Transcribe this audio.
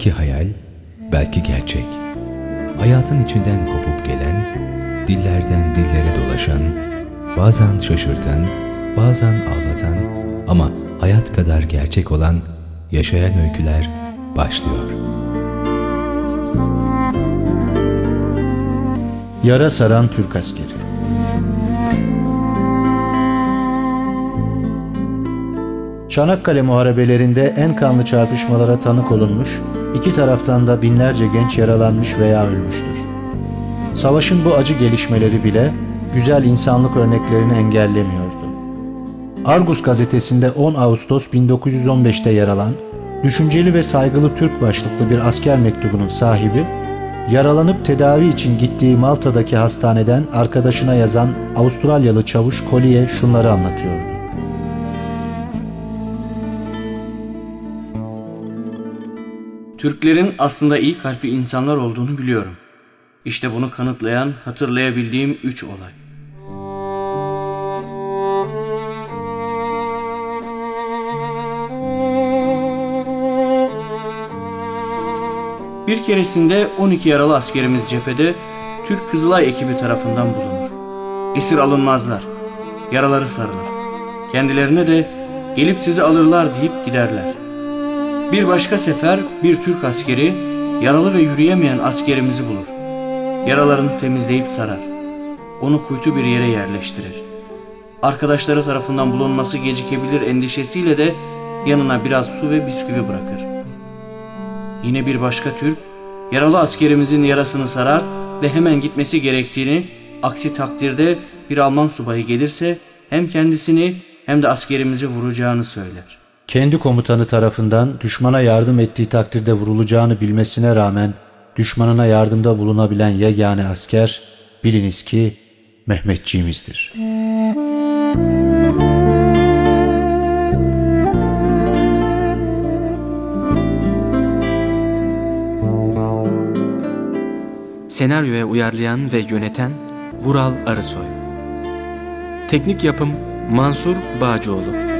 Belki hayal, belki gerçek. Hayatın içinden kopup gelen, dillerden dillere dolaşan, bazen şaşırtan, bazen ağlatan ama hayat kadar gerçek olan yaşayan öyküler başlıyor. Yara saran Türk askeri Çanakkale muharebelerinde en kanlı çarpışmalara tanık olunmuş, iki taraftan da binlerce genç yaralanmış veya ölmüştür. Savaşın bu acı gelişmeleri bile güzel insanlık örneklerini engellemiyordu. Argus gazetesinde 10 Ağustos 1915'te yer alan, düşünceli ve saygılı Türk başlıklı bir asker mektubunun sahibi, yaralanıp tedavi için gittiği Malta'daki hastaneden arkadaşına yazan Avustralyalı çavuş Collier şunları anlatıyordu. Türklerin aslında iyi kalpli insanlar olduğunu biliyorum. İşte bunu kanıtlayan hatırlayabildiğim üç olay. Bir keresinde 12 yaralı askerimiz cephede Türk Kızılay ekibi tarafından bulunur. Esir alınmazlar. Yaraları sarılır. Kendilerine de gelip sizi alırlar deyip giderler. Bir başka sefer bir Türk askeri yaralı ve yürüyemeyen askerimizi bulur. Yaralarını temizleyip sarar. Onu kuytu bir yere yerleştirir. Arkadaşları tarafından bulunması gecikebilir endişesiyle de yanına biraz su ve bisküvi bırakır. Yine bir başka Türk yaralı askerimizin yarasını sarar ve hemen gitmesi gerektiğini, aksi takdirde bir Alman subayı gelirse hem kendisini hem de askerimizi vuracağını söyler. Kendi komutanı tarafından düşmana yardım ettiği takdirde vurulacağını bilmesine rağmen düşmanına yardımda bulunabilen yegane asker biliniz ki Mehmetçiğimizdir. Senaryoya uyarlayan ve yöneten Vural Arısoy Teknik yapım Mansur Bağcıoğlu